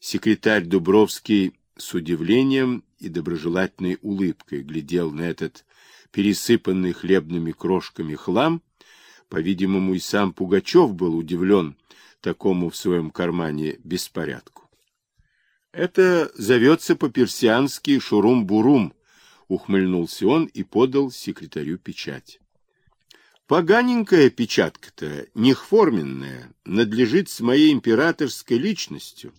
Секретарь Дубровский с удивлением и доброжелательной улыбкой глядел на этот пересыпанный хлебными крошками хлам. По-видимому, и сам Пугачев был удивлен такому в своем кармане беспорядку. Это зовется по-персиански шурум-бурум, ухмыльнулся он и подал секретарю печать. Поганенькая печатка-то, нехформенная, надлежит с моей императорской личностью.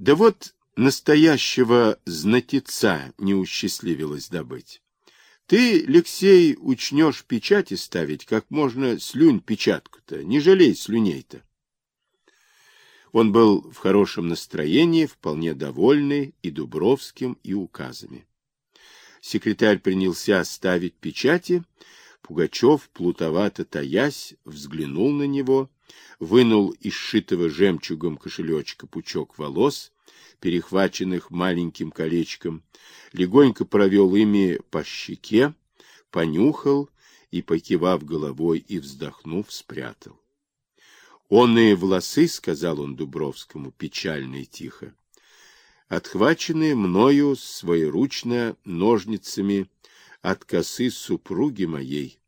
Да вот настоящего знатица не усчастливилось добыть. Ты, Алексей, учнешь печати ставить, как можно слюнь печатку-то, не жалей слюней-то. Он был в хорошем настроении, вполне довольный и Дубровским, и указами. Секретарь принялся ставить печати, Пугачев, плутовато таясь, взглянул на него, вынул из сшитого жемчугом кошелечка пучок волос, перехваченных маленьким колечком, легонько провел ими по щеке, понюхал и, покивав головой и вздохнув, спрятал. Он и волосы, — сказал он Дубровскому печально и тихо, — отхваченные мною своеручно ножницами от косы супруги моей,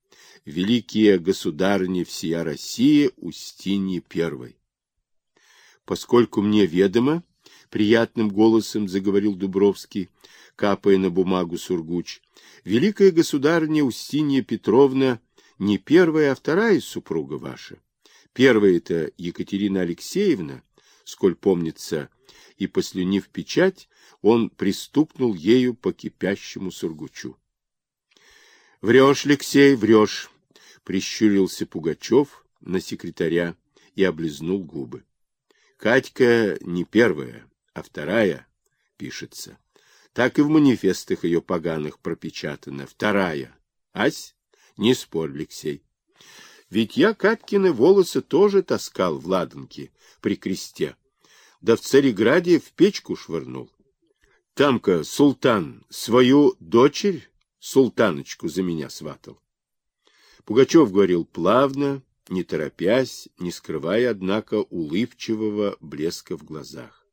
великие государни всея России Устиньи Первой. Поскольку мне ведомо, приятным голосом заговорил Дубровский, капая на бумагу сургуч, великая государня Устинья Петровна не первая, а вторая супруга ваша. Первая это Екатерина Алексеевна, сколь помнится, и послюнив печать, он пристукнул ею по кипящему сургучу. — Врешь, Алексей, врешь, — прищурился Пугачев на секретаря и облизнул губы. — Катька не первая, а вторая пишется. Так и в манифестах ее поганых пропечатано. Вторая. Ась? Не спорь, Алексей. Ведь я Катькины волосы тоже таскал в ладанке при кресте. Да в Цареграде в печку швырнул. Тамка султан свою дочерь султаночку за меня сватал. Пугачев говорил плавно, не торопясь, не скрывая, однако, улыбчивого блеска в глазах.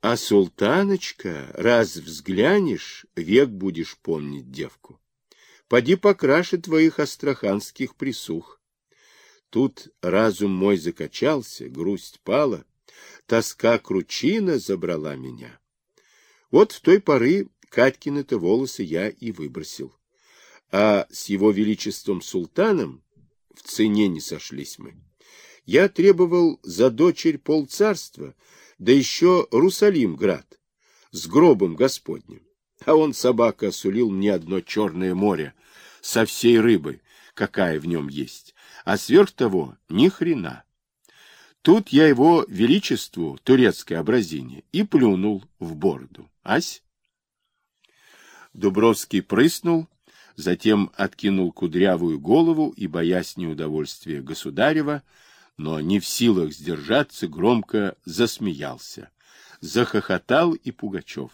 А султаночка, раз взглянешь, век будешь помнить девку. Поди покраше твоих астраханских присух. Тут разум мой закачался, грусть пала, тоска кручина забрала меня. Вот в той поры Катькины-то волосы я и выбросил. А с его величеством султаном в цене не сошлись мы. Я требовал за дочерь полцарства, да еще Русалимград с гробом Господним. А он, собака, сулил мне одно черное море со всей рыбой, какая в нем есть, а сверх того ни хрена. Тут я его величеству, турецкой образине, и плюнул в бороду. Ась? Дубровский прыснул, затем откинул кудрявую голову и, боясь неудовольствия государева, но не в силах сдержаться, громко засмеялся. Захохотал и Пугачев.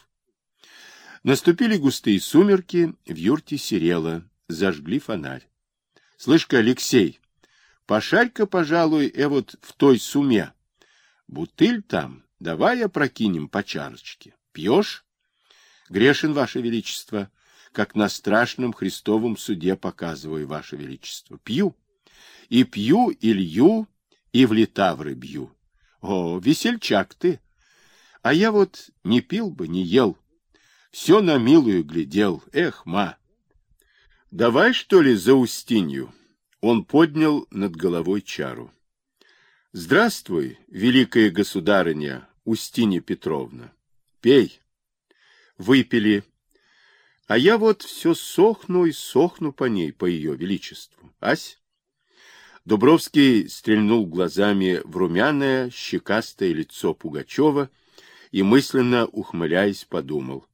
Наступили густые сумерки, в юрте серело, зажгли фонарь. — Слышь-ка, Алексей, пошарь-ка, пожалуй, э вот в той суме. Бутыль там, давай опрокинем по чарочке. Пьешь? Грешен, Ваше Величество, как на страшном Христовом суде показываю, Ваше Величество. Пью. И пью, и лью, и в литавры бью. О, весельчак ты! А я вот не пил бы, не ел. Все на милую глядел. Эх, ма! Давай, что ли, за Устинью? Он поднял над головой чару. Здравствуй, великая государыня Устинья Петровна. Пей выпили. А я вот все сохну и сохну по ней, по ее величеству. Ась? Дубровский стрельнул глазами в румяное, щекастое лицо Пугачева и, мысленно ухмыляясь, подумал.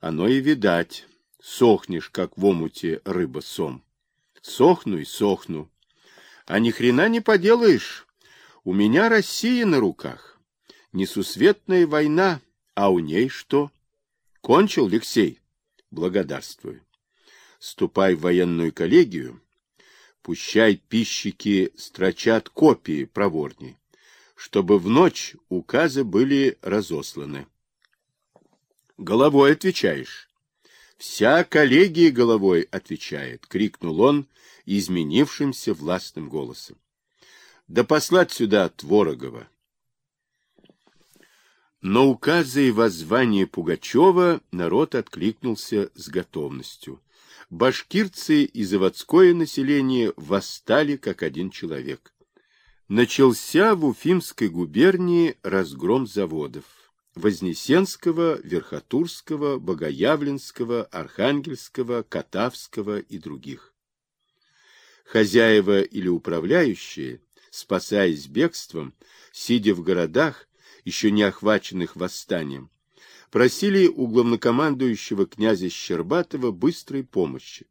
Оно и видать, сохнешь, как в омуте рыба сом. Сохну и сохну. А ни хрена не поделаешь. У меня Россия на руках. Несусветная война, а у ней что? Кончил, Алексей? Благодарствую. Ступай в военную коллегию. Пущай пищики строчат копии проворней. чтобы в ночь указы были разосланы. Головой отвечаешь. Вся коллегия головой отвечает, крикнул он изменившимся властным голосом. Да послать сюда Творогова. На указы и воззвание Пугачева народ откликнулся с готовностью. Башкирцы и заводское население восстали как один человек. Начался в Уфимской губернии разгром заводов. Вознесенского, Верхотурского, Богоявленского, Архангельского, Катавского и других. Хозяева или управляющие, спасаясь бегством, сидя в городах, еще не охваченных восстанием, просили у главнокомандующего князя Щербатова быстрой помощи.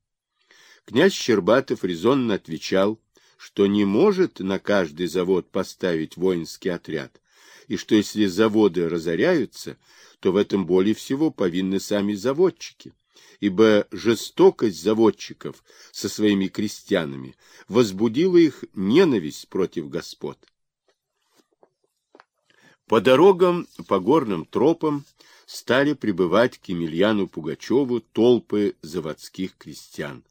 Князь Щербатов резонно отвечал, что не может на каждый завод поставить воинский отряд, и что если заводы разоряются, то в этом более всего повинны сами заводчики, ибо жестокость заводчиков со своими крестьянами возбудила их ненависть против господ. По дорогам, по горным тропам стали прибывать к Емельяну Пугачеву толпы заводских крестьян.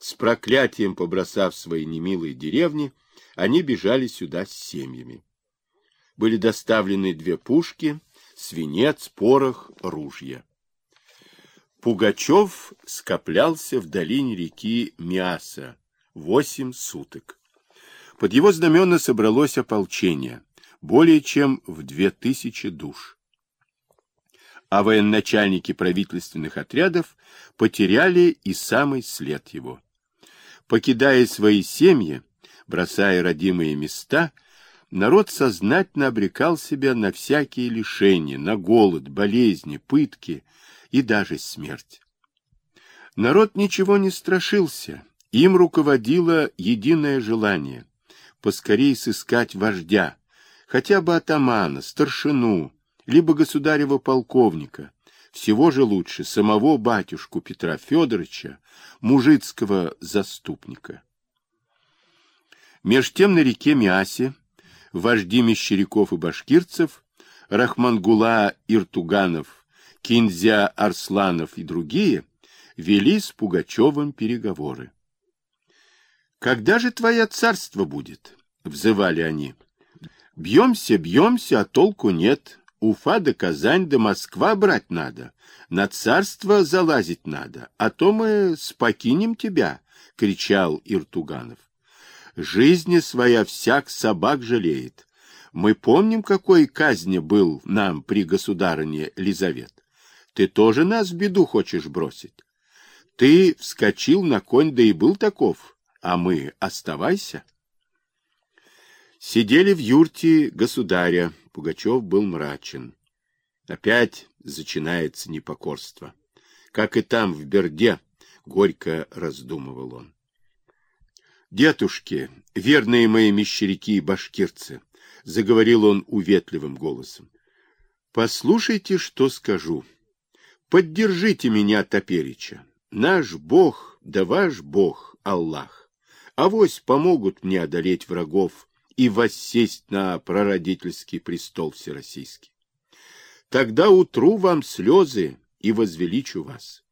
С проклятием побросав свои немилые деревни, они бежали сюда с семьями были доставлены две пушки, свинец, порох, ружья. Пугачев скоплялся в долине реки Миаса восемь суток. Под его знамена собралось ополчение, более чем в две тысячи душ. А военачальники правительственных отрядов потеряли и самый след его. Покидая свои семьи, бросая родимые места, народ сознательно обрекал себя на всякие лишения, на голод, болезни, пытки и даже смерть. Народ ничего не страшился, им руководило единое желание — поскорей сыскать вождя, хотя бы атамана, старшину, либо государева полковника, всего же лучше самого батюшку Петра Федоровича, мужицкого заступника. Меж тем на реке Миасе вожди мещеряков и башкирцев, Рахмангула Иртуганов, Кинзя Арсланов и другие, вели с Пугачевым переговоры. «Когда же твое царство будет?» — взывали они. «Бьемся, бьемся, а толку нет. Уфа да Казань да Москва брать надо. На царство залазить надо, а то мы спокинем тебя», — кричал Иртуганов. Жизни своя всяк собак жалеет. Мы помним, какой казни был нам при государыне Лизавет. Ты тоже нас в беду хочешь бросить? Ты вскочил на конь, да и был таков, а мы оставайся. Сидели в юрте государя, Пугачев был мрачен. Опять начинается непокорство. Как и там, в Берде, горько раздумывал он. Дедушки, верные мои мещеряки и башкирцы, — заговорил он уветливым голосом, — послушайте, что скажу. Поддержите меня, Топерича. Наш Бог, да ваш Бог, Аллах, авось помогут мне одолеть врагов и воссесть на прародительский престол всероссийский. Тогда утру вам слезы и возвеличу вас.